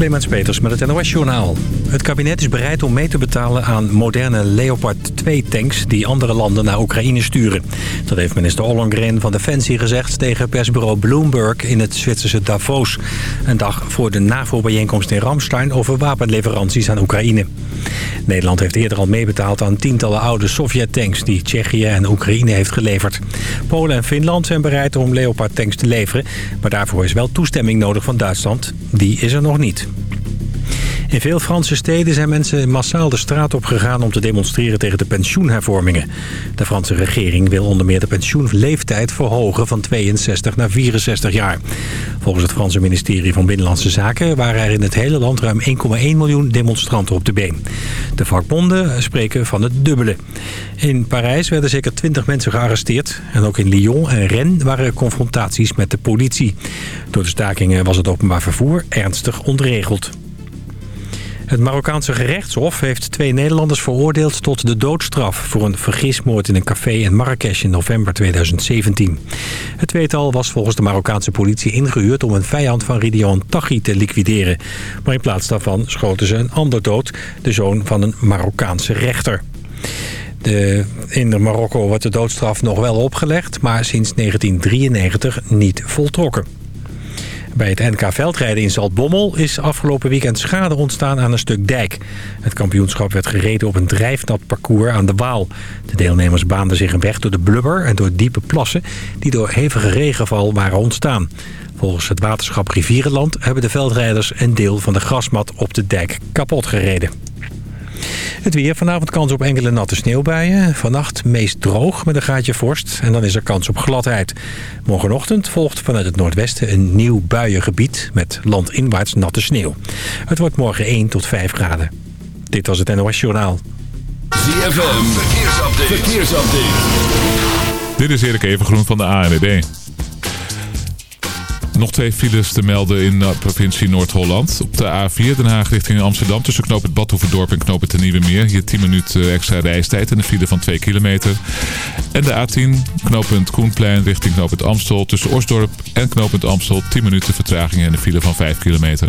Clemens Peters met het NOS-journaal. Het kabinet is bereid om mee te betalen aan moderne Leopard 2-tanks... die andere landen naar Oekraïne sturen. Dat heeft minister Ollongren van Defensie gezegd... tegen persbureau Bloomberg in het Zwitserse Davos. Een dag voor de NAVO-bijeenkomst in Ramstein... over wapenleveranties aan Oekraïne. Nederland heeft eerder al meebetaald aan tientallen oude Sovjet-tanks... die Tsjechië en Oekraïne heeft geleverd. Polen en Finland zijn bereid om Leopard-tanks te leveren... maar daarvoor is wel toestemming nodig van Duitsland. Die is er nog niet. In veel Franse steden zijn mensen massaal de straat op gegaan om te demonstreren tegen de pensioenhervormingen. De Franse regering wil onder meer de pensioenleeftijd verhogen van 62 naar 64 jaar. Volgens het Franse ministerie van Binnenlandse Zaken waren er in het hele land ruim 1,1 miljoen demonstranten op de been. De vakbonden spreken van het dubbele. In Parijs werden zeker 20 mensen gearresteerd en ook in Lyon en Rennes waren confrontaties met de politie. Door de stakingen was het openbaar vervoer ernstig ontregeld. Het Marokkaanse gerechtshof heeft twee Nederlanders veroordeeld tot de doodstraf... voor een vergismoord in een café in Marrakesh in november 2017. Het tweetal was volgens de Marokkaanse politie ingehuurd... om een vijand van Ridion Taghi te liquideren. Maar in plaats daarvan schoten ze een ander dood, de zoon van een Marokkaanse rechter. De, in Marokko wordt de doodstraf nog wel opgelegd... maar sinds 1993 niet voltrokken. Bij het NK Veldrijden in Zaltbommel is afgelopen weekend schade ontstaan aan een stuk dijk. Het kampioenschap werd gereden op een drijfnat parcours aan de Waal. De deelnemers baanden zich een weg door de blubber en door diepe plassen... die door hevige regenval waren ontstaan. Volgens het waterschap Rivierenland hebben de veldrijders een deel van de grasmat op de dijk kapot gereden. Het weer. Vanavond kans op enkele natte sneeuwbuien. Vannacht meest droog met een gaatje vorst. En dan is er kans op gladheid. Morgenochtend volgt vanuit het noordwesten een nieuw buiengebied... met landinwaarts natte sneeuw. Het wordt morgen 1 tot 5 graden. Dit was het NOS Journaal. ZFM. Verkeersupdate. Verkeersupdate. Dit is Erik Evengroen van de ANWB. Nog twee files te melden in de provincie Noord-Holland. Op de A4 Den Haag richting Amsterdam tussen knoop het Badhoevedorp en knoop het Nieuwe Meer. Hier 10 minuten extra reistijd en een file van 2 kilometer. En de A10 knooppunt Koenplein richting knooppunt Amstel tussen Osdorp en knooppunt Amstel 10 minuten vertraging en een file van 5 kilometer.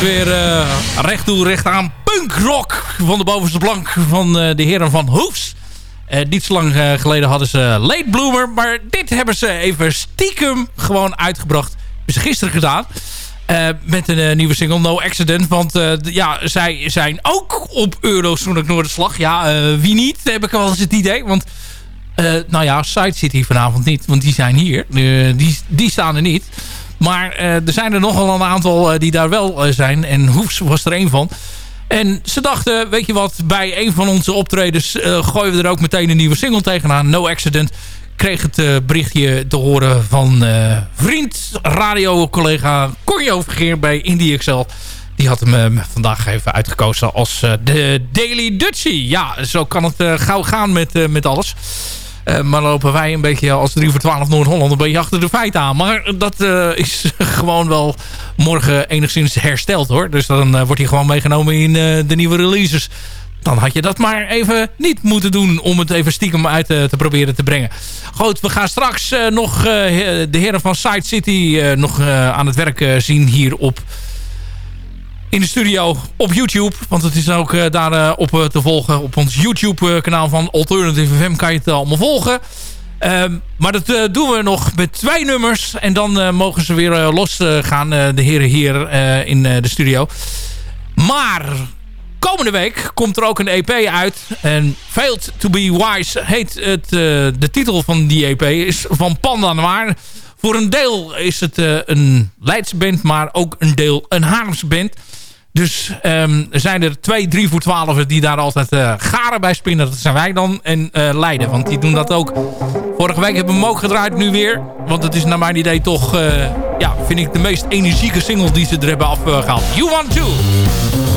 Weer eh, recht toe, recht aan punkrock van de bovenste plank van eh, de heren van Hoefs. Eh, niet zo lang geleden hadden ze Late Bloomer, maar dit hebben ze even stiekem gewoon uitgebracht. Ze gisteren gedaan. Met een nieuwe single No Accident. Want ja, zij zijn ook op Eurosonic Noorderslag. Ja, wie niet, heb ik wel eens het idee. Want nou ja, Side zit hier vanavond niet. Want die zijn hier. Die, die staan er niet. Maar er zijn er nogal een aantal die daar wel zijn. En Hoefs was er een van. En ze dachten, weet je wat, bij een van onze optredens gooien we er ook meteen een nieuwe single tegenaan. No Accident kreeg het berichtje te horen van vriend, radio-collega Corjo Vergeer bij Indie. Die had hem vandaag even uitgekozen als de Daily Dutchie. Ja, zo kan het gauw gaan met, met alles. Uh, maar lopen wij een beetje als 3 voor 12 Noord-Holland een beetje achter de feiten aan. Maar dat uh, is gewoon wel morgen enigszins hersteld hoor. Dus dan uh, wordt hij gewoon meegenomen in de nieuwe releases. Dan had je dat maar even niet moeten doen om het even stiekem uit te proberen te brengen. Goed, we gaan straks nog de heren van Side City nog aan het werk zien hier op in de studio op YouTube. Want het is ook uh, daar uh, op uh, te volgen. Op ons YouTube kanaal van Alternative FM kan je het allemaal volgen. Ehm, maar dat doen we nog met twee nummers. En dan mogen ze weer los gaan, de heren hier in de studio. Maar komende week komt er ook een EP uit. En Failed to be Wise heet het, de titel van die EP. Is van Panda Noir. Voor een deel is het een Leidse band, maar ook een deel een Haarlemse band. Dus er zijn er twee, drie voor twaalf die daar altijd uh, garen bij spinnen. Dat zijn wij dan. En uh, Leiden, want die doen dat ook. Vorige week hebben we hem ook gedraaid, nu weer. Want het is naar mijn idee toch, uh, ja, vind ik de meest energieke single die ze er hebben afgehaald. You Want To.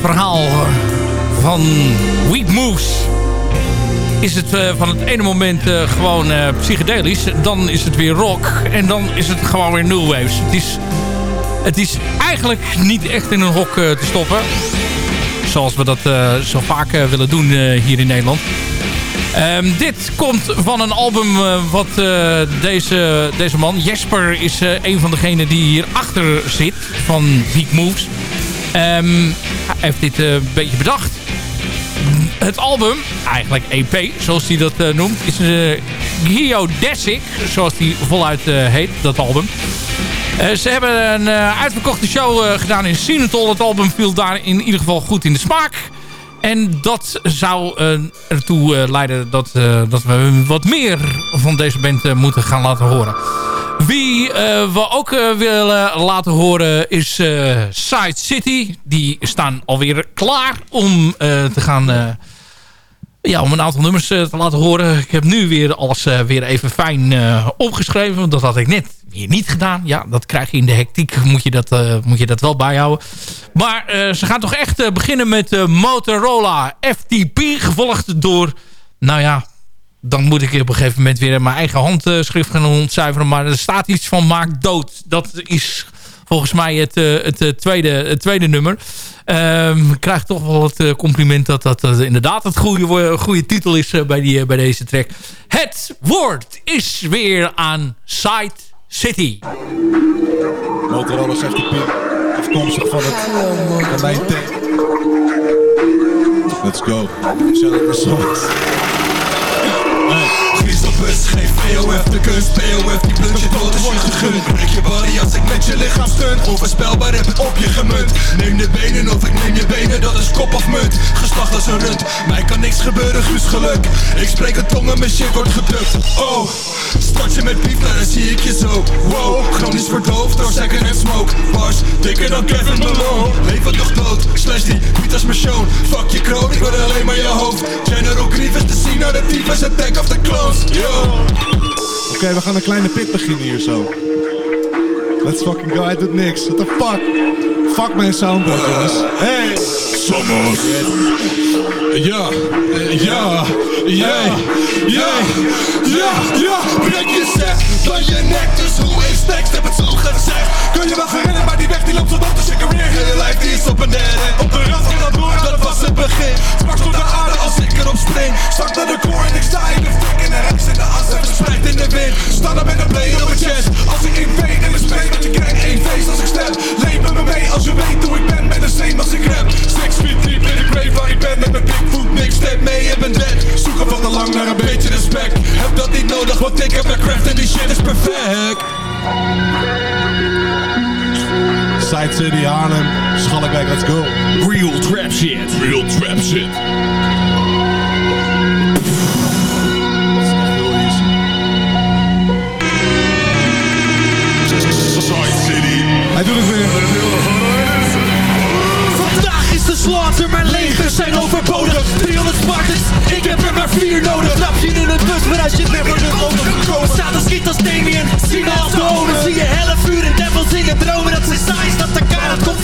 Verhaal van Weak Moves is het uh, van het ene moment uh, gewoon psychedelisch. Dan is het weer rock. En dan is het gewoon weer new waves. Het is, het is eigenlijk niet echt in een hok te stoppen. Zoals we dat zo vaak willen doen hier in Nederland. Um, dit komt van een album uh, wat uh, deze, deze man, Jesper, is uh, een van degenen die hierachter zit van Weak Moves. Hij heeft dit een beetje bedacht. Het album, eigenlijk EP, zoals hij dat noemt, is uh, Geodesic, zoals die voluit heet, dat album. ze hebben een uitverkochte show gedaan in Sinatol. Het album viel daar in ieder geval goed in de smaak. En dat zou uh, ertoe uh, leiden dat, uh, dat we wat meer van deze band moeten gaan laten horen. Wie we ook willen laten horen is Side City. Die staan alweer klaar om te gaan... ja, om een aantal nummers te laten horen. Ik heb nu weer alles weer even fijn opgeschreven. Want dat had ik net weer niet gedaan. Ja, dat krijg je in de hectiek. Moet je dat, moet je dat wel bijhouden. Maar ze gaan toch echt beginnen met Motorola FTP. Gevolgd door, nou ja, dan moet ik op een gegeven moment weer mijn eigen handschrift gaan ontcijferen. Maar er staat iets van maak dood. Dat is volgens mij het, het, tweede, het tweede nummer. Um, ik krijg toch wel het compliment dat dat inderdaad het goede, goede titel is bij, die, bij deze track. Het woord is weer aan site City. Motorola zegt die pin. Afkomstig van het. Let's go. Geef POF de kunst POF die blunt je dood is je gegund Breek je body als ik met je lichaam stunt. Onvoorspelbaar heb het op je gemunt. Neem de benen of ik neem je benen Dat is kop of munt. Geslacht als een rund Mij kan niks gebeuren, Guus geluk. Ik spreek een tong en mijn shit wordt gedukt. Oh, start je met piep, nou dan zie ik je zo. Wow, chronisch verdoofd door second hand smoke. Bars, dikker dan Kevin Malone. Leven nog dood, slash die, niet als mijn show. Fuck je kroon, ik wil alleen maar je hoofd. General Grievous te zien, nou de tyfus attack of the clones Oké, we gaan een kleine pit beginnen hier zo. Let's fucking go. Hij doet niks. What the fuck? Fuck mijn soundboard. Hey! Somos. Ja, ja, ja, ja, ja, ja. Breek je zet van je nek, dus hoe is tekst? Heb het zo gezegd. Kun je wel herinneren, maar die weg die loopt zo op, dus weer. Je lijf die is op een derde. Op de rand van dat door, dat was het begin. Straks door de aarde als ik erop spring. Start naar de core en ik sta in de fik in de rechts in de as en verspreid in de wind. Sta dan met een play op mijn chest. Als ik in vein in mijn space, want je krijgt één feest als ik stem. Met me mee als je weet hoe ik ben, ben de same als ik rap. Feet deep in de grave waar ik ben met mijn bigfoot niks step mee en ben dead. Zoeken van te lang naar een beetje respect. Heb dat niet nodig, want ik heb mijn craft en die shit is perfect. Side City, Haarlem, Schalkwijk, let's go. Real trap shit. Real trap shit. Als je never de motor gekomen Staat als kind als Damien, zien als de owner Zie je helle vuur en devils in het dromen Dat ze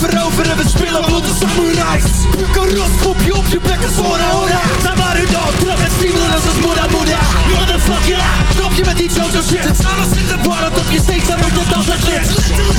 veroveren We spelen de samurais. Puka rot, je op je plek als horen hola Samaru dog, terug en stiemelen als het moeda moeda ja, drop je met die Jojo shit. Het alles in de bar, op je steek, dan wordt het als het lit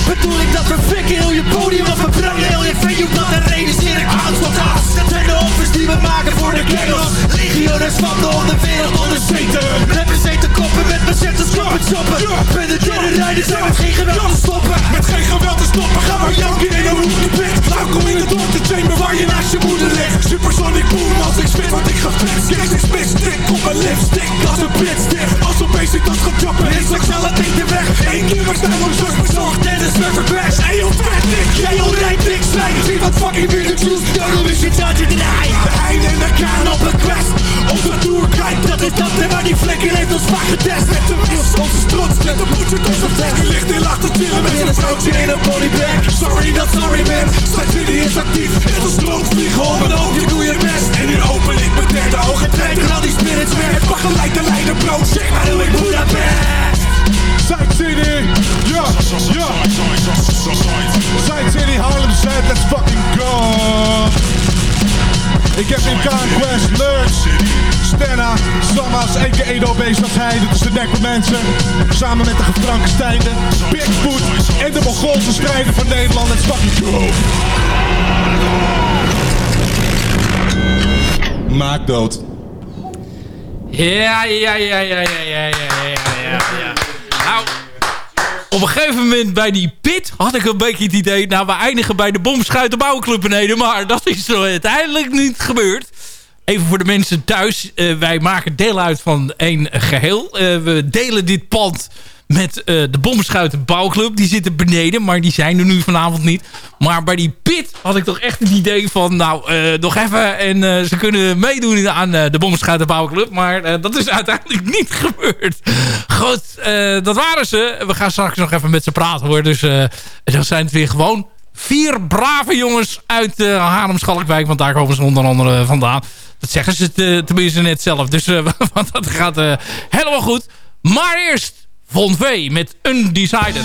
Bedoel ik dat we fikken heel je podium of we branden heel je venue Dat en realiseer ik houd wat af Dat zijn de offers die we maken voor de kengels Legioners van de onderwereld onderzeten Rappers eten koppen met bezetters kloppen choppen. De rijder zijn met geen geweld te stoppen. Met geen geweld te stoppen, ga maar janken in een hoek gepit Welkom in de de chamber waar je naast je moeder ligt. Supersonic boom als ik spit wat ik ga flits Jezus spits, op mijn lipstick Als een dicht, als een basic dat gaat trappen Is ik zal het niet de weg. Eén keer maar snel om zorg bezorgd en is weer verpest. Ey, joh, vet dik, jij joh, rijdt niks zijn Zie wat fucking weer de juice, daarom is je tijd in de De einde en de kraan op een quest. Onze tour, kijk, dat is dat en waar die flikker heeft ons vaak getest. Met de wils, onze trots, met de tot op test Je ligt in lacht chillen met een vrouwtje in een polybag Sorry, not sorry je bent jullie is actief, net als rookvliegen op mijn oogje doe je best. En nu open ik mijn derde ogen. trek er al die spirits weg. Pak gelijk de leider bro, zeg maar hoe ik Budapest Side City, ja, ja Side City, Harlem Zed, let's fucking go. Ik heb in Conquest, Lurch Stenna, Sammas, a.k.a. Edo. Dit is de Necromancer. Samen met de gefrankensteinde, Bigfoot en de Mongoolse strijder van Nederland. Let's fucking. Maak dood. Ja, ja, ja, ja, ja, ja, ja, ja, ja. Nou, op een gegeven moment bij die pit had ik een beetje het idee... nou, we eindigen bij de bomschuiten bouwclub beneden. Maar dat is uiteindelijk niet gebeurd. Even voor de mensen thuis. eh, wij maken deel uit van één geheel. Eh, we delen dit pand met eh, de bomschuiten bouwclub. Die zitten beneden, maar die zijn er nu vanavond niet. Maar bij die pit had ik toch echt het idee van... nou, nog even en ze kunnen meedoen aan de bomschuiten bouwclub. Maar dat is uiteindelijk niet gebeurd. Goed, dat waren ze. We gaan straks nog even met ze praten hoor. Dus dan zijn het weer gewoon vier brave jongens uit uh, Haarlem-Schalkwijk. Want daar komen ze onder andere vandaan. Dat zeggen ze te- tenminste net zelf. Dus eh, want dat gaat eh, helemaal goed. Maar eerst Von V met Undecided.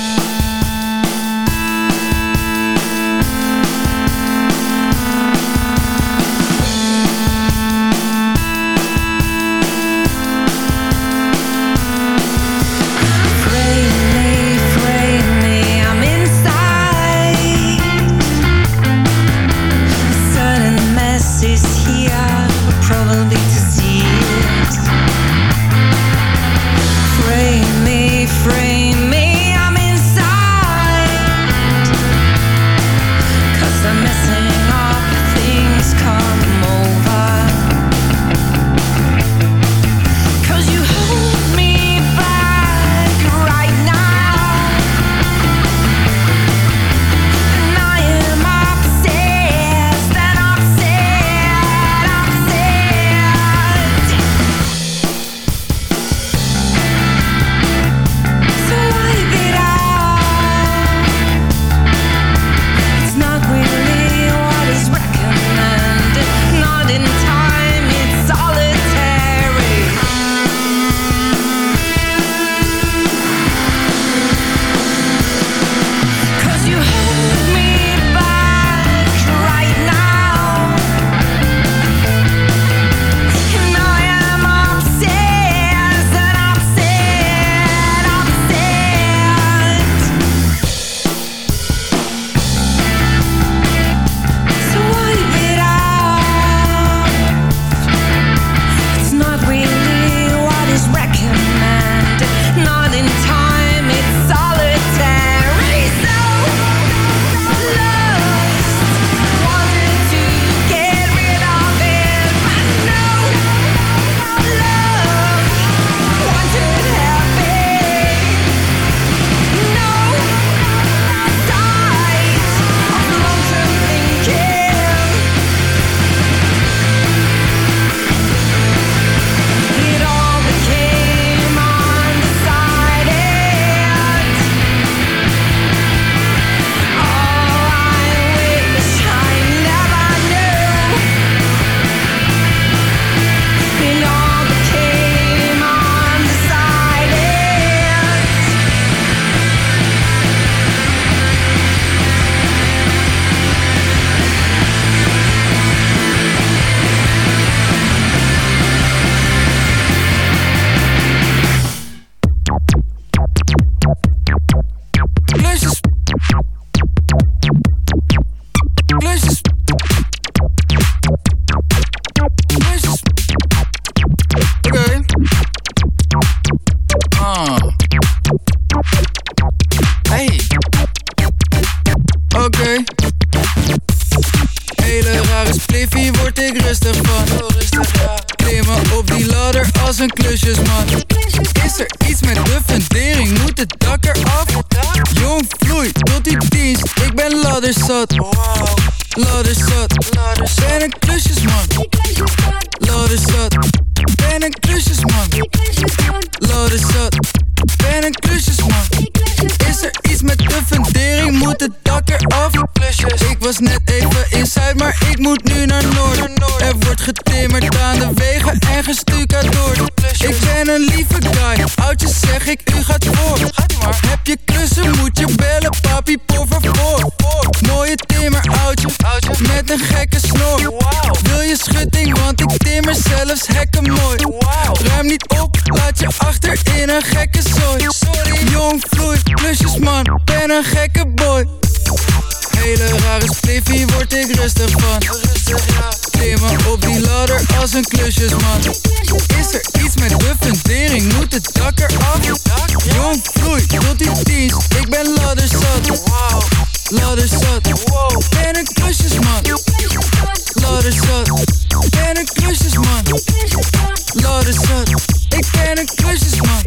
Ladderzat, ik ben een klusjesman.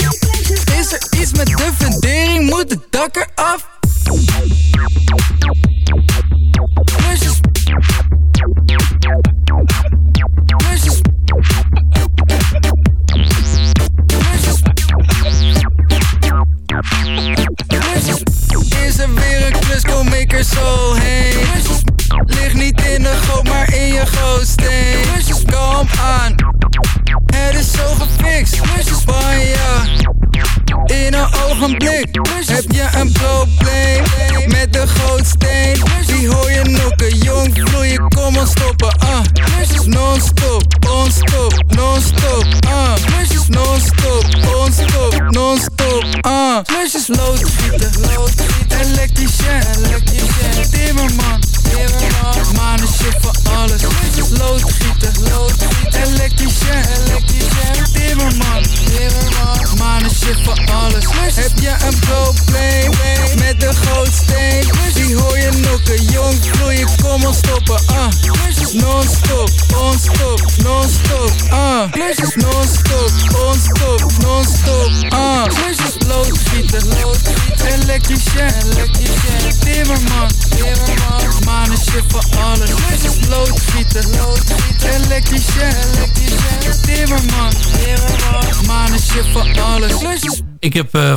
Is er iets met de fundering, moet het dak eraf?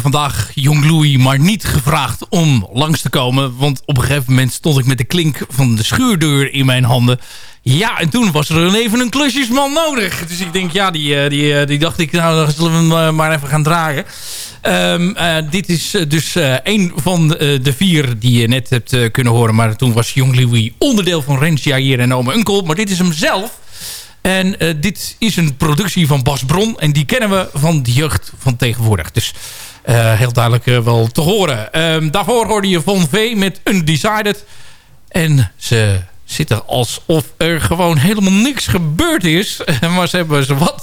Vandaag Jong Louis maar niet gevraagd om langs te komen. Want op een gegeven moment stond ik met de klink van de schuurdeur in mijn handen. Ja, en toen was er even een klusjesman nodig. Dus ik denk, ja, die, eh, die, eh, die dacht ik, nou, dan zullen we hem eh, maar even gaan dragen. Ehm, eh, dit is dus eh, een van de vier die je net hebt kunnen horen. Maar toen was Jong Louis onderdeel van Rens hier en Ome Unkel. Maar dit is hem zelf. En eh, dit is een productie van Bas Bron. En die kennen we van de jeugd van tegenwoordig. Dus eh, heel duidelijk eh, wel te horen. Ehm, daarvoor hoorde je Von V met Undecided. En ze zitten alsof er gewoon helemaal niks gebeurd is. maar ze hebben ze wat...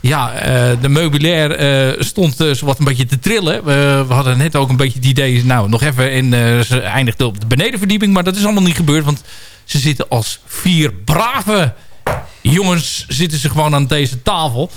ja, de meubilair stond uh, wat een beetje te trillen. we hadden net ook een beetje het idee... nou, nog even en ze eindigden op de benedenverdieping. Maar dat is allemaal niet gebeurd. Want ze zitten als vier brave jongens... zitten ze gewoon aan deze tafel.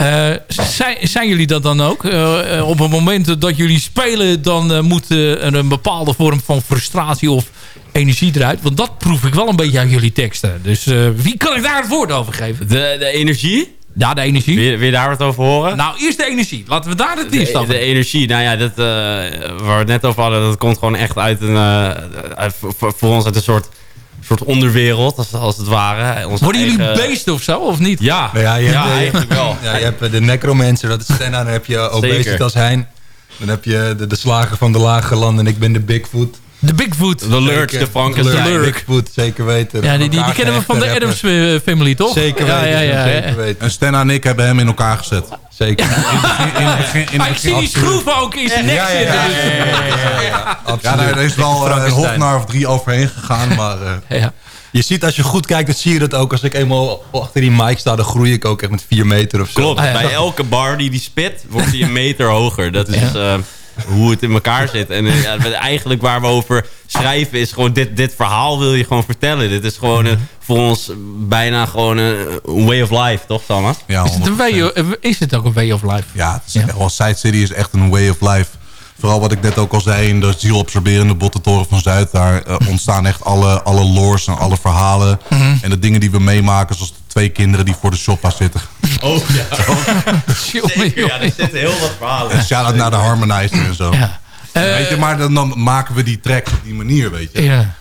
Eh, zijn, zijn jullie dat dan ook? Eh, eh, op het moment dat jullie spelen... dan moet er een bepaalde vorm van frustratie of energie eruit. Want dat proef ik wel een beetje uit jullie teksten. Dus wie kan ik daar het woord over geven? De, de energie? Ja, de energie. Wil je, wil je daar wat over horen? Nou, eerst de energie. Laten we daar het de, instappen. de energie, nou ja, dat, waar we het net over hadden, dat komt gewoon echt uit een, voor ons uit een soort, soort onderwereld, als, als het ware. Onze Worden jullie beesten of zo, of niet? Ja, Ja, je hebt, ja de- eigenlijk wel. Ja, je hebt eh, de necromancer, dat is Stenna. Dan heb je Obesitas Hein. Dan heb je de, de slager van de lage landen en ik ben de Bigfoot. De Bigfoot. De Lurch, de Frankenstein. De Bigfoot, zeker weten. Ja, die, die, die kennen we van de Adams eh, Family, toch? Zeker ja, weten. ja, ja, zeker ja. weten. En Stenna en ik hebben hem in elkaar gezet. Zeker. In het begin, in het Maar ik zie die schroeven ook in zijn nek Ja, ja, nou, er is wel eh, een hofnaar of drie overheen gegaan, maar... eh, Ja. Je ziet als je goed kijkt, dan zie je dat ook. Als ik eenmaal achter die mic sta, dan groei ik ook echt met 4 meter of zo. Klopt, bij elke bar die die spit, wordt hij een meter hoger. Dat is eh, hoe het in elkaar zit. En eh, ja, eigenlijk waar we over schrijven is gewoon dit, dit verhaal wil je gewoon vertellen. Dit is gewoon een, voor ons bijna gewoon een, een way of life, toch Thomas? ja, Is het, een 100%. way, of- is het ook een way of life? Ja, het is Ja. echt wel, Side City is echt een way of life. Vooral wat ik net ook al zei, in de zielabsorberende bottentoren van Zuid... daar eh, ontstaan echt alle, alle lores en alle verhalen. Mhm. En de dingen die we meemaken, zoals twee kinderen die voor de shoppa zitten. Oh ja, zeker. Ja, er zitten heel wat verhalen. En shout-out naar de Harmonizer en zo. Ja. Eh, weet je, maar dan, dan maken we die track op die manier, weet je. ja.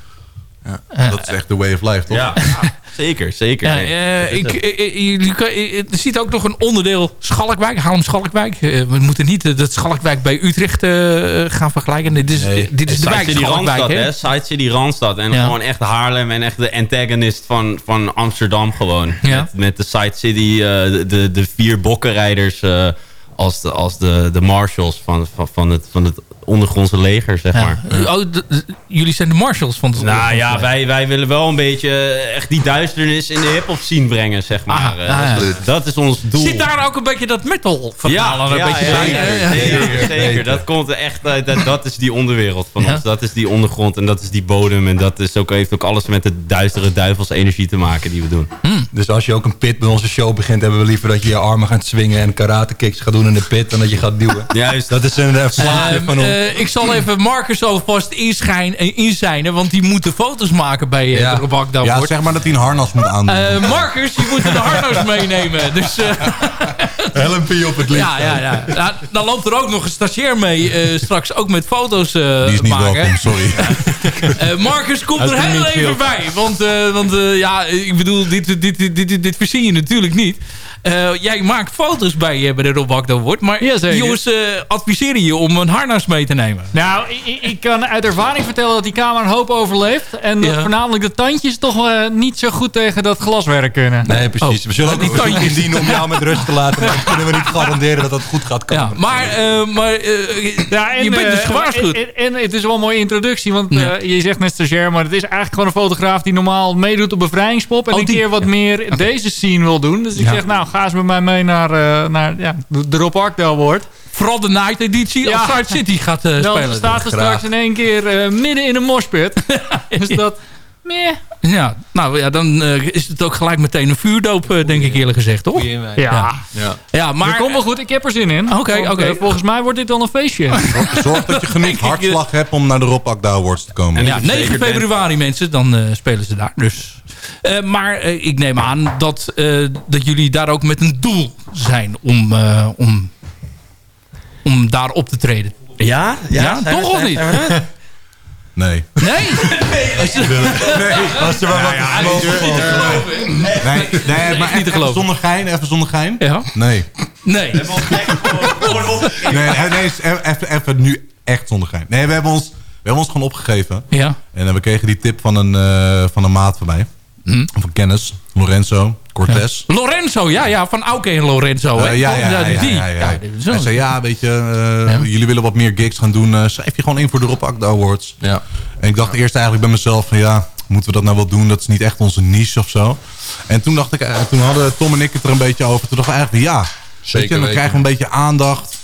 Ja, dat is echt de way of life, toch? Ja, zeker, zeker. Ja, Nee, eh, ik, eh, eh, er zit ook nog een onderdeel Schalkwijk, Haarlem-Schalkwijk. We moeten niet dat Schalkwijk bij Utrecht gaan vergelijken. Dit is, Nee. dit is de wijk City Schalkwijk, Randstad, hè? Side City Randstad. En Ja. gewoon echt Haarlem en echt de antagonist van, van Amsterdam gewoon. Ja. Met, met de Side City, de, de, vier bokkenrijders als, de, als de, de marshals van, van, van, het, van het ondergrondse leger, zeg maar. Ja. Oh, jullie zijn de marshals van het Nou ja, wij, wij willen wel een beetje eh, echt die duisternis in de hip-hop scene brengen, zeg maar. Ah, Eh, dat, is- dat is ons doel. Zit daar ook een beetje dat metal verhaal ja, een beetje zeker, zeker. Dat komt echt uit. Dat, dat is die onderwereld van Ja. ons. Dat is die ondergrond en dat is die bodem. En dat is ook, heeft ook alles met de duistere duivelsenergie te maken die we doen. Dus als je ook een pit bij onze show begint... hebben we liever dat je je armen gaat swingen... en karate kicks gaat doen in de pit... dan dat je gaat duwen. Juist. Dat is een uh, van ons. eh, ik zal even Marcus alvast eh, inzijnen, want die moet de foto's maken bij uh, Ja. de Robak dan Ja, zeg maar dat hij een harnas moet aandoen. Eh, Marcus, je moet een harnas meenemen. Dus, eh, Helmpje op het licht. ja, ja, ja. Nou, dan loopt er ook nog een stagiair mee, eh, straks ook met foto's eh, Die is niet maken. welkom, sorry. Eh, Marcus komt er heel even veel. bij. Want, eh, want eh, ja, ik bedoel, dit, dit, dit, dit, dit, dit verzin je natuurlijk niet. Eh, jij maakt foto's bij, eh, bij de Rob wordt. Maar jongens eh, adviseren je om een harnas mee te nemen. Nou, ik, ik kan uit ervaring vertellen dat die camera een hoop overleeft. En dat Ja. voornamelijk de tandjes toch eh, niet zo goed tegen dat glaswerk kunnen. Nee, precies. we zullen ook die tandjes. indienen om jou met rust te laten. Maar kunnen we niet garanderen dat dat goed gaat komen. Ja, maar, eh, maar eh, Ja, en, je bent dus gewaarschuwd. En, en het is wel een mooie introductie, want Ja. eh, je zegt net stagiair, maar het is eigenlijk gewoon een fotograaf die normaal meedoet op bevrijdingspop en Oh, een die. keer wat meer deze scene wil doen. Dus ik Ja. zeg, nou, ga eens met mij mee naar, eh, naar ja, de Rob Arkdale wordt. Vooral de night editie als Side City gaat eh, Dan spelen. staat er straks in één keer eh, midden in een moshpit. dus dat... Meh. Ja, nou ja, dan eh, is het ook gelijk meteen een vuurdoop, eh, denk ik eerlijk gezegd, toch? Ja, Ja, ja maar maar... komt wel goed. Ik heb er zin in. Oké, oké. eh, volgens mij wordt dit dan een feestje. Zorg dat je genoeg hartslag hebt om naar de Rob Akda Awards te komen. En Ja, ik 9 zeker ben- februari mensen, dan eh, spelen ze daar. Dus. Eh, maar ik neem aan dat, eh, dat jullie daar ook met een doel zijn om, eh, om, om daar op te treden. Ja? Ja, we- toch of niet? We er? Nee. Nee? Als er maar wat Nee, nee, maar niet te even geloven. zonder gein, even zonder gein. Ja? Nee. Nee. Nee, nee, nee, even, even, even nu echt zonder gein. Nee, we hebben ons, we hebben ons gewoon opgegeven. Ja. En we kregen die tip van een, eh, van een maat van mij. Van kennis, Lorenzo, Cortez. Lorenzo, ja, ja, van Auke en Lorenzo. hè? Eh, ja, ja, ja, ja, die. Hij zei, ja, weet je, eh, jullie willen wat meer gigs gaan doen. eh, schrijf je gewoon in voor de Rob Akda Awards. Ja. En ik dacht eerst eigenlijk bij mezelf van, ja, moeten we dat nou wel doen? Dat is niet echt onze niche of zo. En toen dacht ik, toen hadden Tom en ik het er een beetje over. Toen dachten we eigenlijk, ja, weet je, Zeker dan krijgen we een beetje aandacht.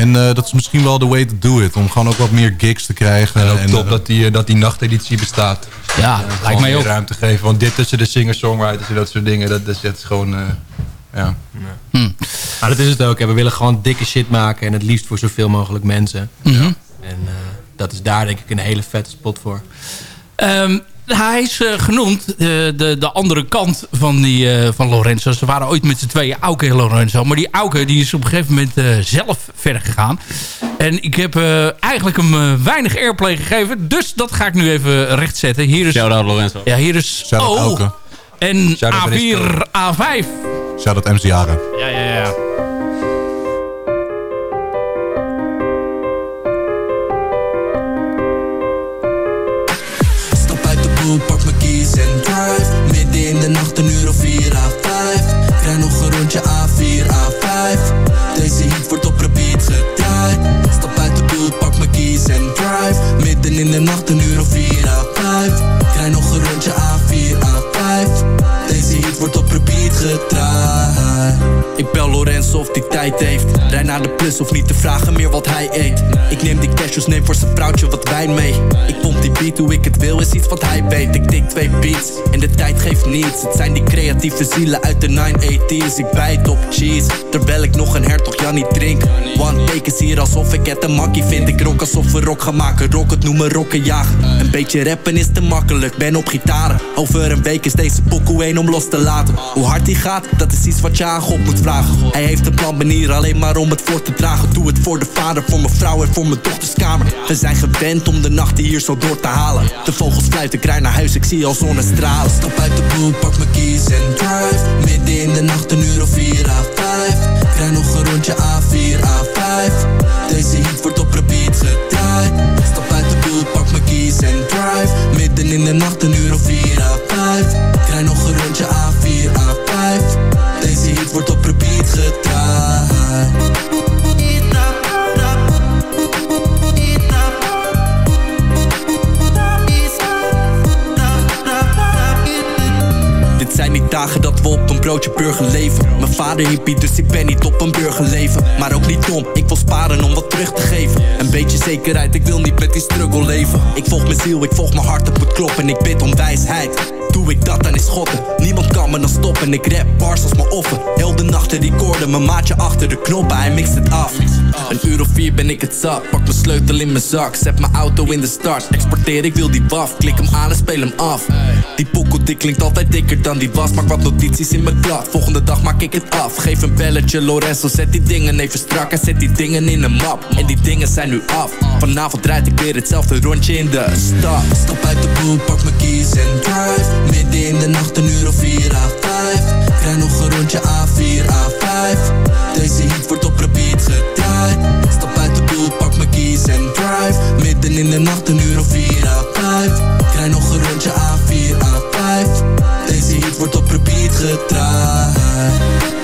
En eh, dat is misschien wel de way to do it. Om gewoon ook wat meer gigs te krijgen. En ook top eh, dat die, eh, dat die nachteditie bestaat. Ja, lijkt Gewoon mij meer ook. ruimte geven. Want dit tussen de singer-songwriters en dat soort dingen... dat, dat is, dat is gewoon... eh, ja. Maar dat is het ook. Hè. We willen gewoon dikke shit maken. En het liefst voor zoveel mogelijk mensen. Mhm. En eh, dat is daar denk ik een hele vette spot voor. Ehm, hij is eh, genoemd, eh, de, de andere kant van, die, eh, van Lorenzo. Ze waren ooit met z'n tweeën, Auke en Lorenzo. Maar die Auke die is op een gegeven moment eh, zelf verder gegaan. En ik heb eh, eigenlijk hem eh, weinig airplay gegeven. Dus dat ga ik nu even rechtzetten. Hier is, Shout-out Lorenzo. ja, hier is O Auke. en Shout-out A4, A5. Shout-out MC Jaren. Ja, ja, ja. Een uur of 4 à 5 Krijg nog een rondje A4, A5 Deze heat wordt op repeat gedraaid. Stap uit de boel, pak mijn keys en drive. Midden in de nacht een uur of 4 Ik bel Lorenzo of die tijd heeft. Rij naar de plus of niet te vragen meer wat hij eet. Ik neem die cashews, neem voor zijn vrouwtje wat wijn mee. Ik pomp die beat hoe ik het wil, is iets wat hij weet. Ik tik twee beats en de tijd geeft niets. Het zijn die creatieve zielen uit de 980's Ik bijt op cheese, terwijl ik nog een hertog Jannie drink. One take is hier alsof ik het een makkie vind. Ik rock alsof we rock gaan maken, rock het noem me rocken jagen Een beetje rappen is te makkelijk, ben op gitaren Over een week is deze pokoe één om los te laten. Hoe hard die gaat, dat is iets wat je aan God moet vragen Hij heeft een plan, ben hier alleen maar om het voor te dragen. Doe het voor de vader, voor mijn vrouw en voor mijn dochterskamer. We zijn gewend om de nachten hier zo door te halen. De vogels fluiten, ik rij naar huis, ik zie al zonnestralen. Stap uit de boel, pak mijn keys en drive. Midden in de nacht, een uur of 4 à 5. Krijg nog een rondje A4, A5. Deze heat wordt op repeat gedraaid. Stap uit de boel, pak mijn keys en drive. Midden in de nacht, een uur of 4 à 5. Broodje burger leven. Mijn vader hippie, dus ik ben niet op een burger leven. Maar ook niet dom, ik wil sparen om wat terug te geven. Een beetje zekerheid, ik wil niet met die struggle leven. Ik volg mijn ziel, ik volg mijn hart, het moet kloppen. Ik bid om wijsheid. Doe ik dat, dan is schotten. Niemand kan me dan stoppen. Ik rap bars als mijn offer. Heel de nacht de recorden, mijn maatje achter de knoppen. Hij mixt het af. Een uur of vier ben ik het zat. Pak mijn sleutel in mijn zak. Zet mijn auto in de start. Exporteer, ik wil die waf. Klik hem aan en speel hem af. Die pokoe die klinkt altijd dikker dan die was. Maak wat notities in mijn klad. Volgende dag maak ik het af. Geef een belletje, Lorenzo. Zet die dingen even strak. En zet die dingen in een map. En die dingen zijn nu af. Vanavond rijd ik weer hetzelfde rondje in de stad. Stap uit de boel, pak mijn keys en drive. Midden in de nacht, een uur of 4 à 5. Krijg nog een rondje A4, A5. Deze heat wordt op repeat gedraaid. Stap uit de boel, pak mijn keys en drive. Midden in de nacht, een uur of 4 à 5. Krijg nog een rondje A4, A5. Deze heat wordt op repeat gedraaid.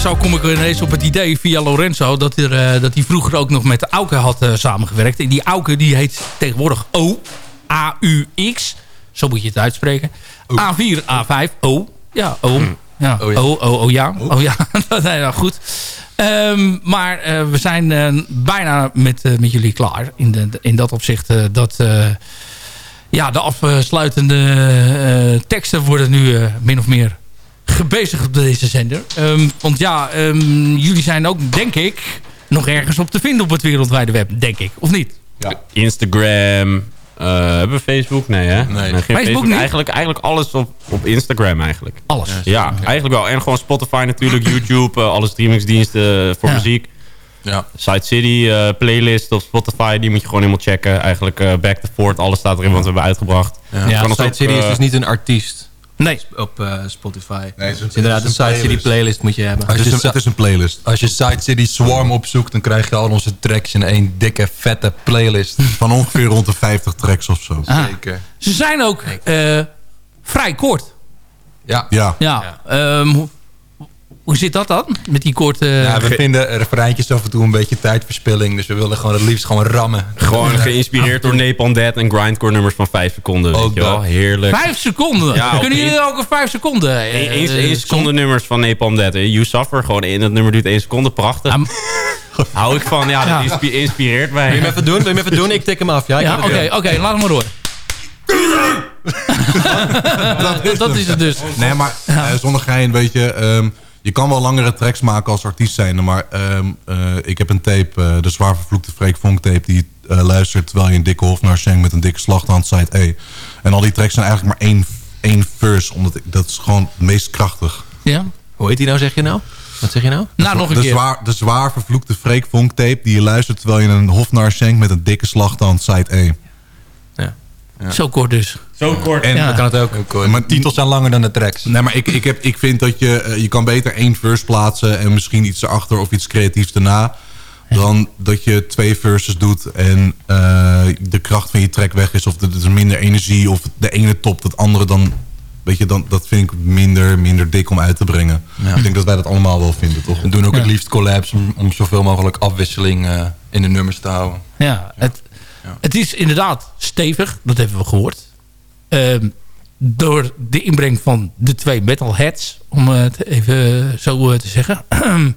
Zo kom ik ineens op het idee via Lorenzo... dat, er, eh, dat hij vroeger ook nog met Auke had eh, samengewerkt. En die Auke die heet tegenwoordig O, A-U-X. Zo moet je het uitspreken. A4, A5, O. Ja, O. Ja, Oh ja. O, O, O, ja. Oh ja, nee, nou, goed. Ehm, maar eh, we zijn bijna met, met jullie klaar. In, de, in dat opzicht dat... ja, de afsluitende teksten worden nu min of meer gebezigd op deze zender. Ehm, want ja, ehm, jullie zijn ook, denk ik, nog ergens op te vinden op het wereldwijde web. Denk ik, of niet? Instagram. eh, hebben we Facebook? Nee, hè? Nee. geen Facebook niet? Eigenlijk, eigenlijk alles op, op Instagram eigenlijk. Alles? Ja, eigenlijk wel. En gewoon Spotify natuurlijk, YouTube, eh, alle streamingsdiensten voor Ja. muziek. Ja. Side City eh, playlist op Spotify, die moet je gewoon helemaal checken. Eigenlijk eh, Back to Fort, alles staat erin wat we hebben uitgebracht. Ja, ons Side City is eh, dus niet een artiest. Nee. Op eh, Spotify. Nee, het is een- Dus inderdaad, het een Side City playlist. moet je hebben. Als Het je is een- het is een playlist. Als je Side City Swarm opzoekt, dan krijg je al onze tracks in één dikke, vette playlist. Van ongeveer rond de 50 tracks of zo. Ah. Zeker. Ze zijn ook eh, vrij kort. Ja. Ja. Ja. ehm, hoe, zit dat dan? Met die korte... Ja, we vinden refreintjes af en toe een beetje tijdverspilling. Dus we willen gewoon het liefst gewoon rammen. Gewoon geïnspireerd door Napalm Dead en grindcore nummers van 5 seconden. Weet Ook je wel? Heerlijk. Vijf seconden? Ja, Kunnen jullie ook een vijf seconden? eh, Eén eh, één seconde nummers van Napalm Dead. hè. You Suffer, gewoon in dat nummer duurt één seconde. Prachtig. Hou ik van. Ja, Ja. dat inspi- inspireert mij. Wil je hem even doen? Wil je hem even doen? Ik tik hem af. Ja, oké, oké, laat hem maar door. dat, is het dus. Nee, maar eh, zonder gein, weet je... ehm, je kan wel langere tracks maken als artiest zijn. Maar ehm, eh, ik heb een tape, eh, de zwaar vervloekte Freek Vonk tape... die eh, luistert terwijl je een dikke hofnaar schenkt... met een dikke slachthand side E. En al die tracks zijn eigenlijk maar één, één verse. Omdat ik, dat is gewoon het meest krachtig. Ja. Hoe heet die nou, zeg je nou? Wat zeg je nou? Nou, nog een de keer. Zwaar, de zwaar vervloekte Freek Vonk tape... die je luistert terwijl je een hofnaar schenkt... met een dikke slachthand side E. Zo kort dus. Zo kort. En Ja. Dan kan het ook. Maar titels zijn langer dan de tracks. Nee, maar ik, ik, heb, ik vind dat je... eh, je kan beter één verse plaatsen... en misschien iets erachter of iets creatiefs daarna... dan dat je twee verses doet... en eh, de kracht van je track weg is... of er is minder energie... of de ene top het andere dan... Weet je, dan, dat vind ik minder, minder dik om uit te brengen. Ik denk dat wij dat allemaal wel vinden, toch? We doen ook Ja. het liefst collabs om, om zoveel mogelijk afwisseling eh, in de nummers te houden. Ja, het, het is inderdaad stevig, dat hebben we gehoord. Ehm, door de inbreng van de twee metalheads, om het even zo eh, te zeggen.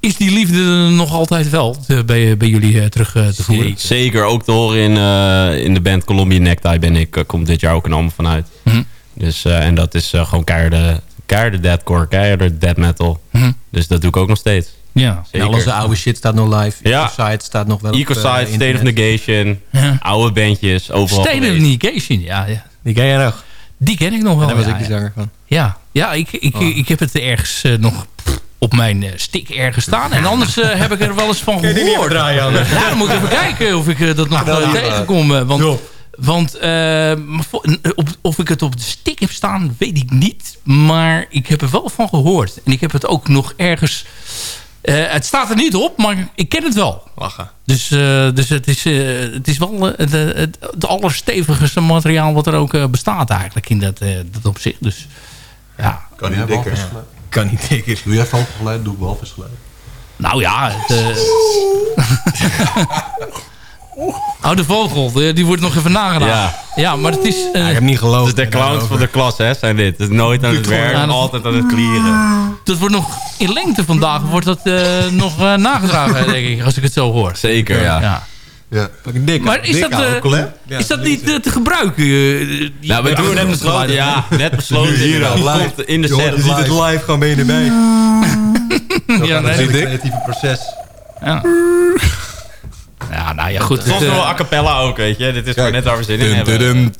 is die liefde nog altijd wel te- bij, bij jullie eh, terug eh, te voeren? Zeker, ook te horen in, eh, in de band Columbia Necktie ben ik. eh, komt dit jaar ook een album vanuit. Mhm. Dus, eh, en dat is eh, gewoon keiharde keiharde deadcore, keiharde death metal. Mhm. Dus dat doe ik ook nog steeds. Ja. Zeker. En al onze oude shit staat nog live. Ja. Ecosite staat nog wel op, Ecosite, eh, State of. Negation, Ja. oude bandjes, overal State of. Negation, ja. ja. Die ken je nog? Die ken ik nog wel. Daar was ja, ik de ja. zanger van. Ja, ja ik, ik, Oh. ik heb het ergens eh, nog op mijn eh, stick ergens staan. En anders eh, heb ik er wel eens van die gehoord. Ja, dan moet ik even kijken of ik dat nog Nou, tegenkom. Want, want eh, op, of ik het op de stick heb staan, weet ik niet. Maar ik heb er wel van gehoord. En ik heb het ook nog ergens... eh, het staat er niet op, maar ik ken het wel. Lachen. Dus, eh, dus het, is, eh, het is wel het, het, het allerstevigste materiaal wat er ook bestaat eigenlijk in dat, eh, dat opzicht. Dus ja. Kan niet dikker. Kan niet dikker. Doe jij vogelgeluid, doe ik walvisgeluid. Nou ja, het, Oh, de vogel, die, die wordt nog even nagedaan. Ja. Ja, maar het is... eh, ik heb niet geloofd. Dus de clowns van de klas, hè, zijn dit. Het is nooit aan het werk, Ja, altijd aan het klieren. dat wordt nog in lengte vandaag wordt dat eh, nog eh, nagedragen, denk ik, als ik het zo hoor. Zeker, ja. ja. Ja. Dik. Maar is dat, eh, is dat niet eh, te gebruiken? eh, Nou, we doen het net besloten. Ja, net besloten. Hier al, live. In de Je hoort set het live. gewoon ben je erbij. Ja, Dat is het dik. creatieve proces. Ja. Ja, nou ja, goed. Soms eh, wel a cappella ook, weet je. Dit is gewoon net waar we zin in hebben.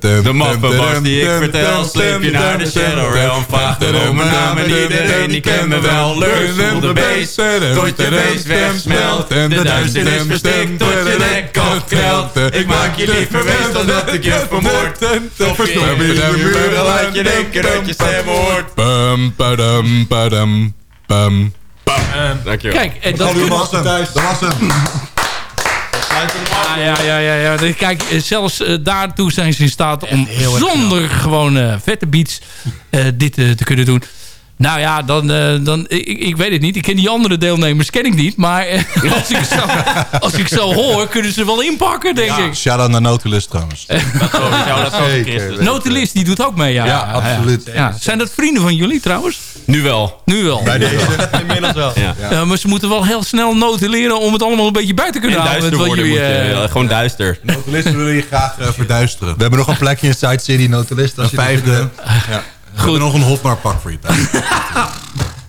De mappenbas tum, die ik vertel, sleep je naar de Shadow Realm. Vraag tum, erom mijn naam en iedereen die kent me wel. Leuk, voel de beest, tot je beest wegsmelt. De duisternis verstikt tot je nek afkrelt. Ik maak je liever wees dan dat ik je vermoord. Of je in de muren laat je denken dat je stem hoort. Pam, padam, padam, pam. Dankjewel. Kijk, en dat Dat kunnen- was hem. Dat was hem. Ja, ja, ja, ja. Dus Kijk, eh, zelfs eh, daartoe zijn ze in staat om zonder gewoon eh, vette beats eh, dit eh, te kunnen doen. Nou ja, dan, eh, dan ik, ik weet het niet. Ik ken die andere deelnemers ken ik niet. Maar eh, als, ik zo, als ik zo hoor, kunnen ze wel inpakken, denk ik. Shout-out naar Nautilus trouwens. Zeker. Notulist, die doet ook mee, ja. Ja, absoluut. Ja. Zijn dat vrienden van jullie trouwens? Nu wel. Nu wel. Bij deze. Inmiddels wel. Ja. Ja, maar ze moeten wel heel snel noten leren om het allemaal een beetje bij te En kunnen houden. duister worden moet jullie, je. eh, ja, Gewoon duister. Nautilus willen je graag verduisteren. We hebben nog een plekje in Side City Notulist. Een Als je vijfde. zit, Hebben nog een hofnaarpak voor je thuis.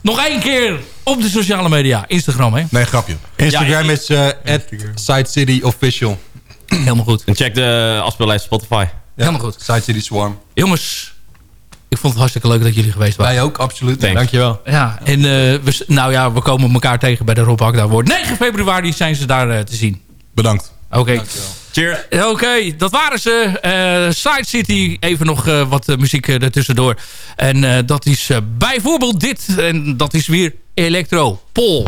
Nog één keer op de sociale media. Instagram, hè? Nee, grapje. Instagram Ja, is eh at Side City Official. Helemaal goed. En check de afspeellijst Spotify. Helemaal goed. Side City Swarm. Jongens, ik vond het hartstikke leuk dat jullie geweest waren. Wij ook, absoluut. Thanks. Dankjewel. Ja, en eh, we, nou ja, we komen elkaar tegen bij de Rob Akda Award. 9 februari zijn ze daar eh, te zien. Bedankt. Oké. Cheers. Oké, dat waren ze. Eh, Side City, even nog eh, wat eh, muziek eh, ertussendoor. En eh, dat is eh, bijvoorbeeld dit. En dat is weer Electro. Paul.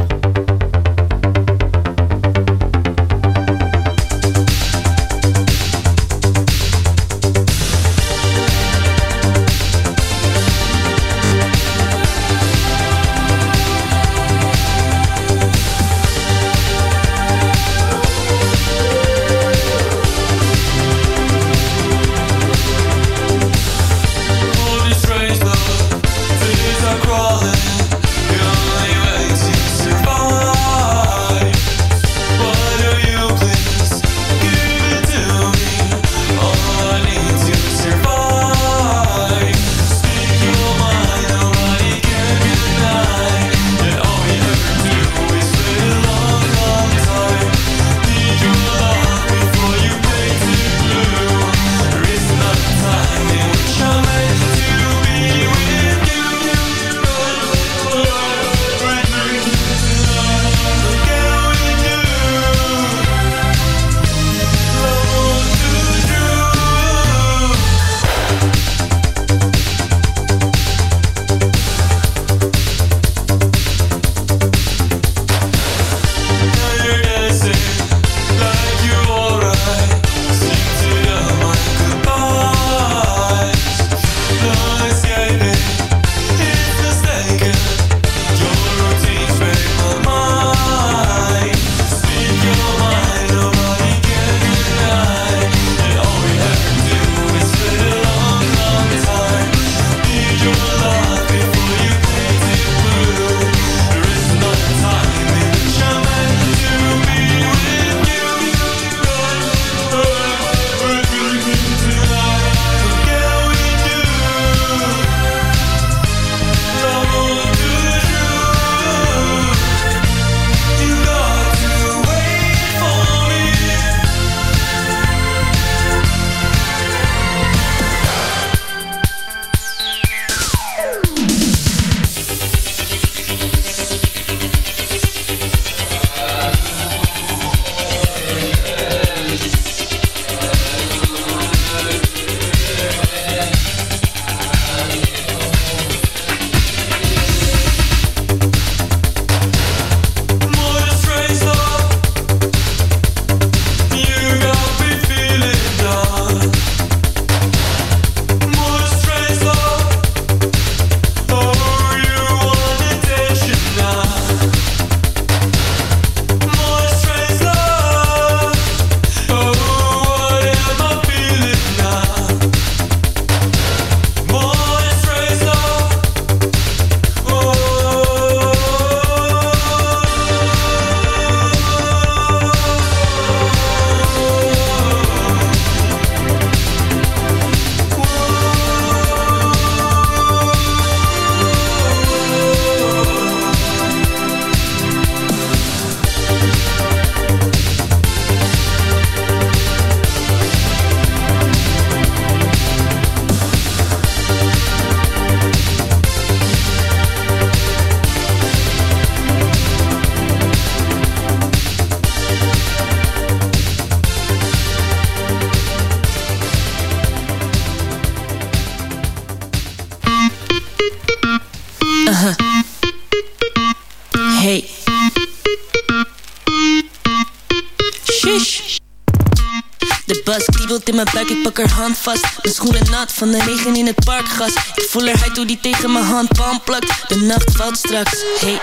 In mijn buik, ik pak haar hand vast. Mijn schoenen nat van de regen in het parkgas. Ik voel haar huid hoe die tegen mijn handpalm plakt. De nacht valt straks, hey.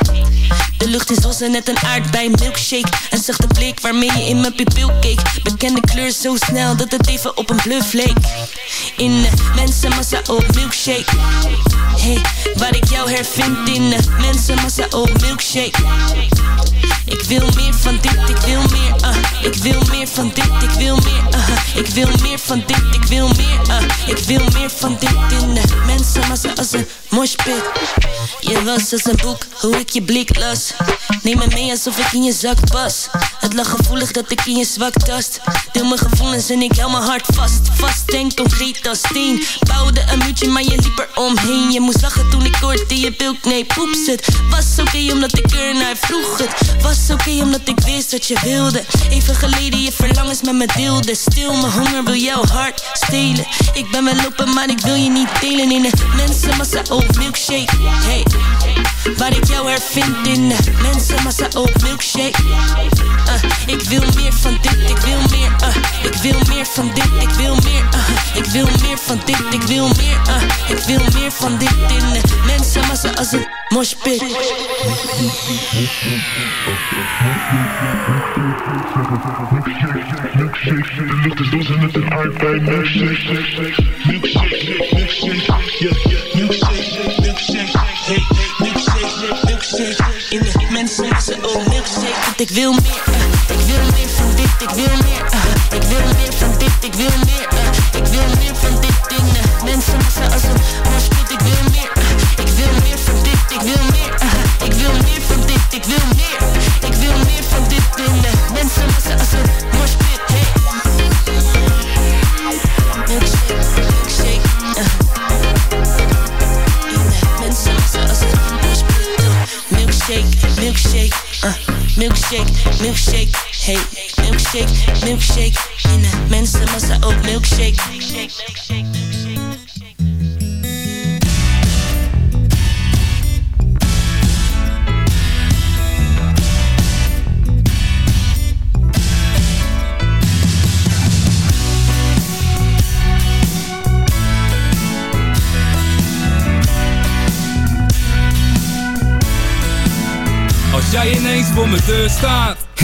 De lucht is roze, net een aardbei milkshake. Een zachte blik waarmee je in mijn pupil keek. Bekende kleur zo snel dat het even op een bluff leek. In de mensenmassa op milkshake. Hey, waar ik jou hervind in de mensenmassa op milkshake. Ik wil meer van dit, ik wil meer, uh. Ik wil meer van dit, ik wil meer, uh. Ik wil meer van dit, ik wil meer, uh. Ik wil meer van dit in de mensenmassa als een moshpit. Je was als een boek, hoe ik je blik las. Neem me mee alsof ik in je zak pas. Het lag gevoelig dat ik in je zwak tast. Deel mijn gevoelens en ik hou mijn hart vast. Vast denk concreet als steen. Bouwde een muurtje, maar je liep er omheen. Je moest lachen toen ik hoorde je bilk, nee poeps het. Was oké omdat ik er naar vroeg. Het was oké omdat ik wist wat je wilde. Even geleden je verlangens met me deelde. Stil, mijn honger wil jouw hart stelen. Ik ben wel lopen, maar ik wil je niet delen. In de mensenmassa op milkshake. Hey, waar ik jou hervind in de mensenmassa op milkshake. Uh, ik wil meer van dit, ik wil meer. Uh, ik wil meer van dit, ik wil meer. Uh, ik wil meer van dit, ik wil meer. Uh, ik wil meer van dit in de mensenmassa als een moshpit. De lucht is roze met een aardbei milkshake, milkshake In de milkshake. Want ik wil meer, ik wil meer van dit, ik wil meer.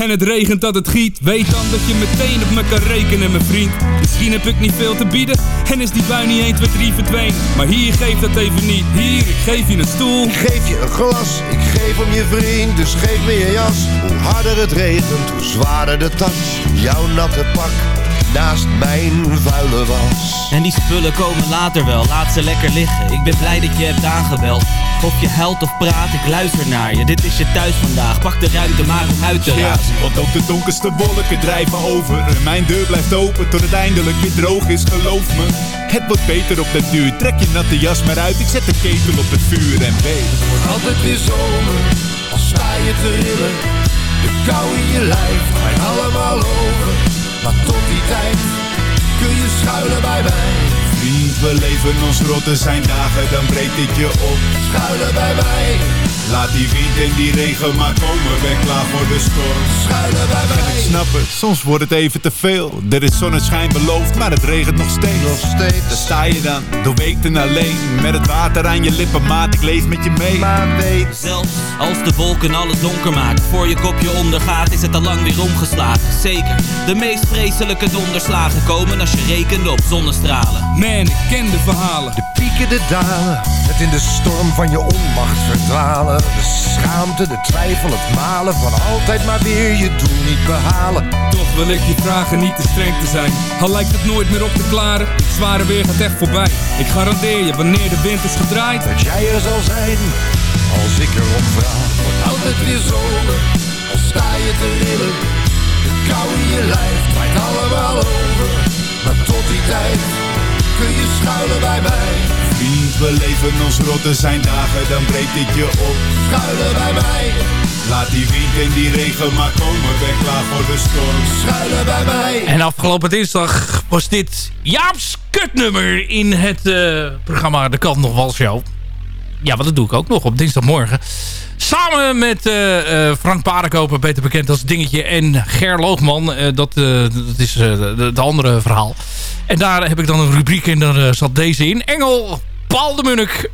En het regent dat het giet. Weet dan dat je meteen op me kan rekenen mijn vriend. Misschien heb ik niet veel te bieden en is die bui niet 1, 2, 3 verdwenen. Maar hier geef dat even niet, hier ik geef je een stoel. Ik geef je een glas, ik geef om je vriend, dus geef me je jas. Hoe harder het regent, hoe zwaarder de tas. Jouw natte pak naast mijn vuile was. En die spullen komen later wel, laat ze lekker liggen. Ik ben blij dat je hebt aangebeld Of je huilt of praat, ik luister naar je. Dit is je thuis vandaag, pak de ruimte maar om uit te Ja, razen want ook de donkerste wolken drijven over. En mijn deur blijft open tot het eindelijk weer droog is, geloof me. Het wordt beter op den duur, trek je natte jas maar uit Ik zet de ketel op het vuur en weet. Het wordt Altijd weer zomer, al sta je te rillen. De kou in je lijf gaat allemaal over. Maar tot die tijd kun je schuilen bij mij we leven ons rot, er zijn dagen, dan breek ik je op. Schuilen bij mij Laat die wind en die regen maar komen, ben klaar voor de storm. Schuilen bij mij. En ik snap het, soms wordt het even te veel. Er is zonneschijn beloofd, maar het regent nog steeds. Nog steeds. Daar sta je dan, doorweekten alleen Met het water aan je lippen, maat, ik leef met je mee. Maar weet Zelfs als de wolken alles donker maken Voor je kopje ondergaat is het al lang weer omgeslagen. Zeker, de meest vreselijke donderslagen komen Als je rekent op zonnestralen. Man, ik ken de verhalen. De pieken, de dalen Het in de storm van je onmacht verdwalen De schaamte, de twijfel, het malen Van altijd maar weer je doel niet behalen. Toch wil ik je vragen niet te streng te zijn. Al lijkt het nooit meer op te klaren. Het zware weer gaat echt voorbij. Ik garandeer je, wanneer de wind is gedraaid. Dat jij er zal zijn Als ik erom vraag. Wordt altijd weer zomer Al sta je te rillen. De kou in je lijf draait allemaal over. Maar tot die tijd Kun je schuilen bij mij Vriend, we leven ons rot, er zijn dagen, dan breek ik je op. Schuilen bij mij. Laat die wind en die regen maar komen, ben klaar voor de storm. Schuilen bij mij. En afgelopen dinsdag was dit Jaap's kutnummer in het eh, programma De Kant Nog Wel Show. Ja, wat dat doe ik ook nog op dinsdagmorgen. Samen met eh, eh, Frank Paardenkoper, beter bekend als Dingetje. En Ger Loogman, eh, dat, eh, dat is het andere verhaal. En daar heb ik dan een rubriek en daar zat deze in. Engel, Paul de Munnik,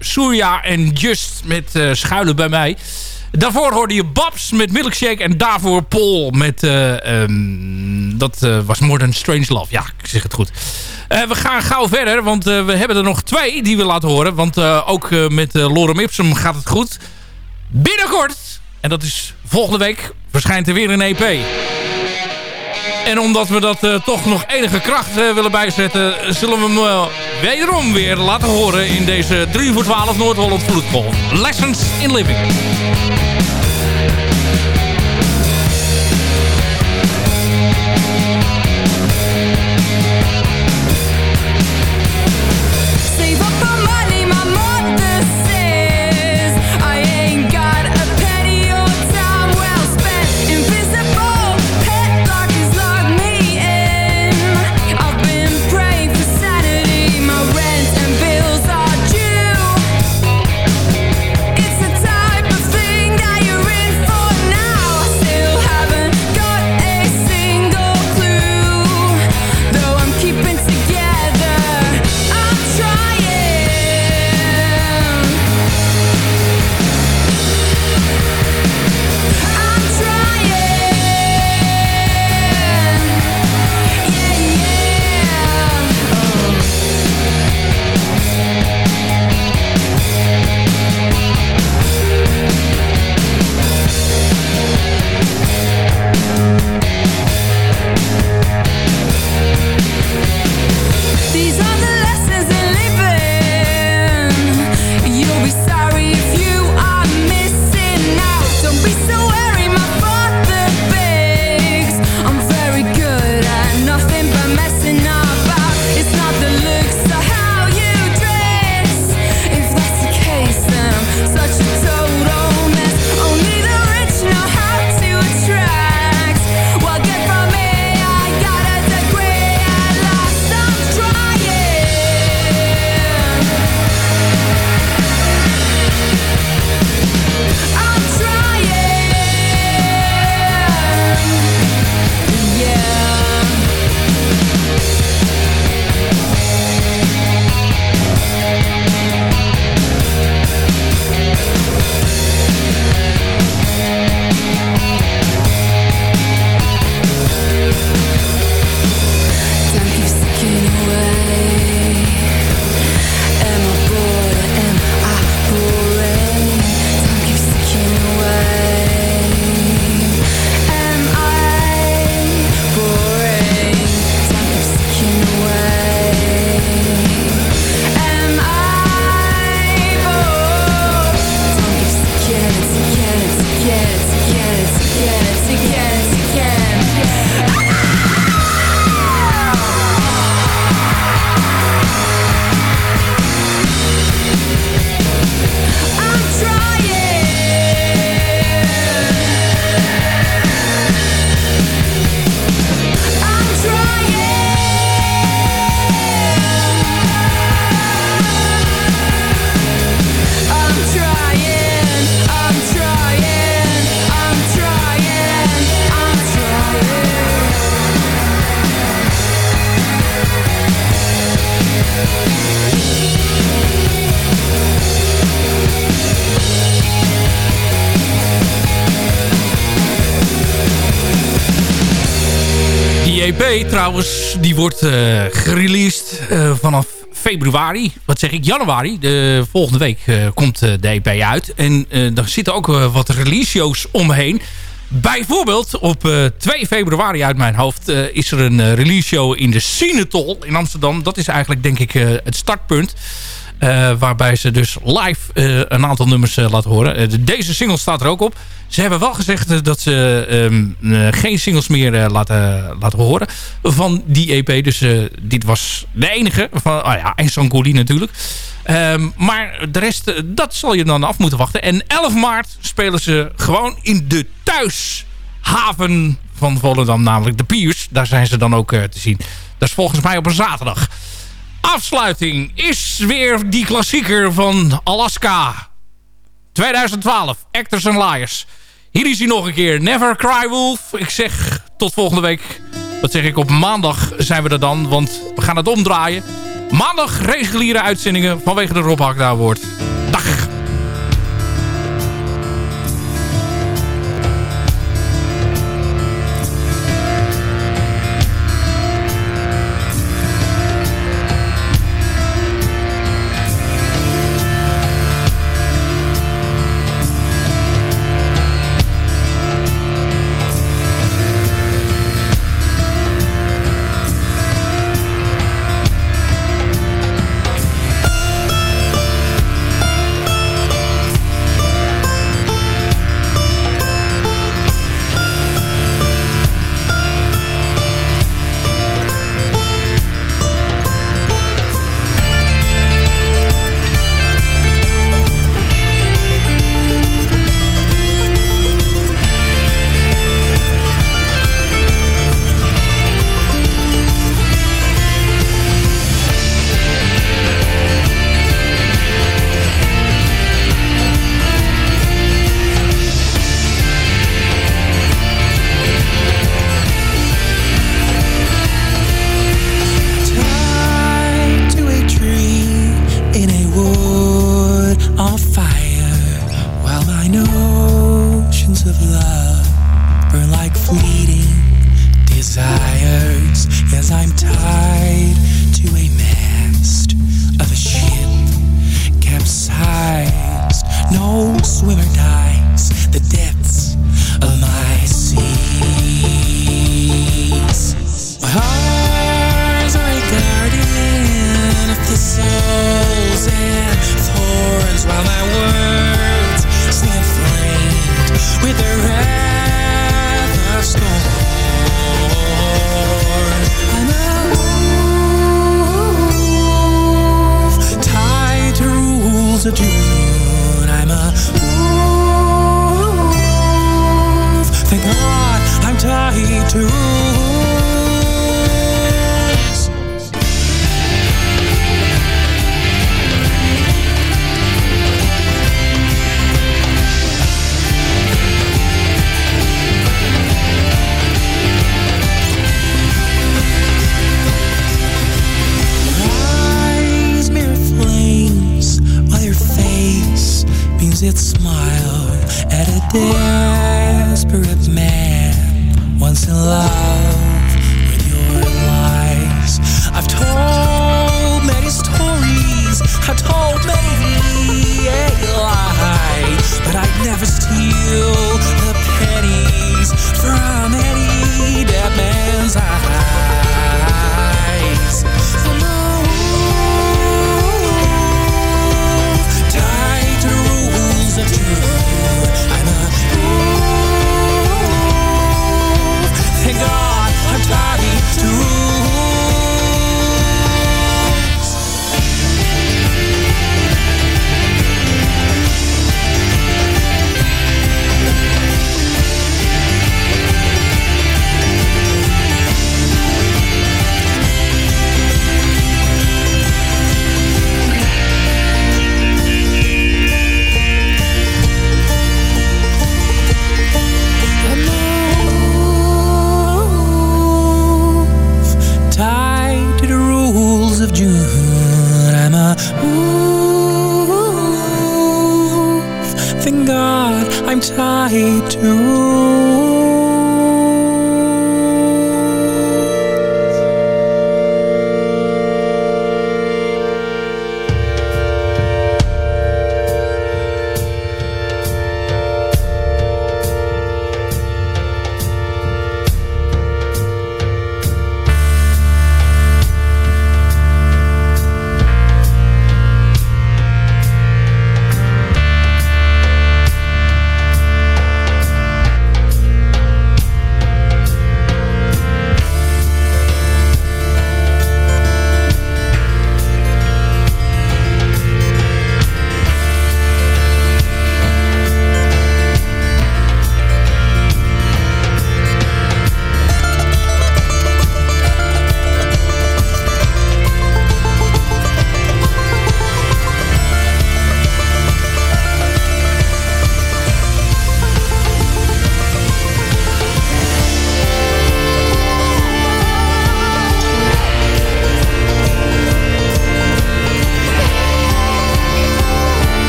en Just met Schuilen bij mij. Daarvoor hoorde je Babs met Milkshake. En daarvoor Paul met... ehm, dat was More Than Strange Love. Ja, ik zeg het goed. Eh, we gaan gauw verder, want eh, we hebben er nog twee die we laten horen. Want ook met Lorem Ipsum gaat het goed. Binnenkort, en dat is volgende week, verschijnt er weer een EP. En omdat we dat toch nog enige kracht willen bijzetten... zullen we hem wederom weer laten horen in deze 3 voor 12 Noord-Holland Vloedgolf. Lessons in Living. Trouwens, die wordt uh, gereleased uh, vanaf februari. Wat zeg ik? Januari. De volgende week uh, komt de EP uit. En daar zitten ook wat release shows omheen. Bijvoorbeeld op 2 februari uit mijn hoofd is er een release show in de Cinetol in Amsterdam. Dat is eigenlijk denk ik het startpunt. Uh, waarbij ze dus live uh, een aantal nummers uh, laten horen. De, deze single staat er ook op. Ze hebben wel gezegd dat ze um, geen singles meer laten, laten horen van die EP. Dus dit was de enige. Van, oh ja, en Sangoli natuurlijk. Um, maar de rest, dat zal je dan af moeten wachten. En 11 maart spelen ze gewoon in de thuishaven van Volendam. Namelijk de Piers. Daar zijn ze dan ook te zien. Dat is volgens mij op een zaterdag afsluiting is weer die klassieker van Alaska. 2012, Actors and Liars. Hier is hij nog een keer, Never Cry Wolf. Ik zeg tot volgende week. Wat zeg ik, op maandag zijn we er dan, want we gaan het omdraaien. Maandag reguliere uitzendingen vanwege de Rob Hakda Dag!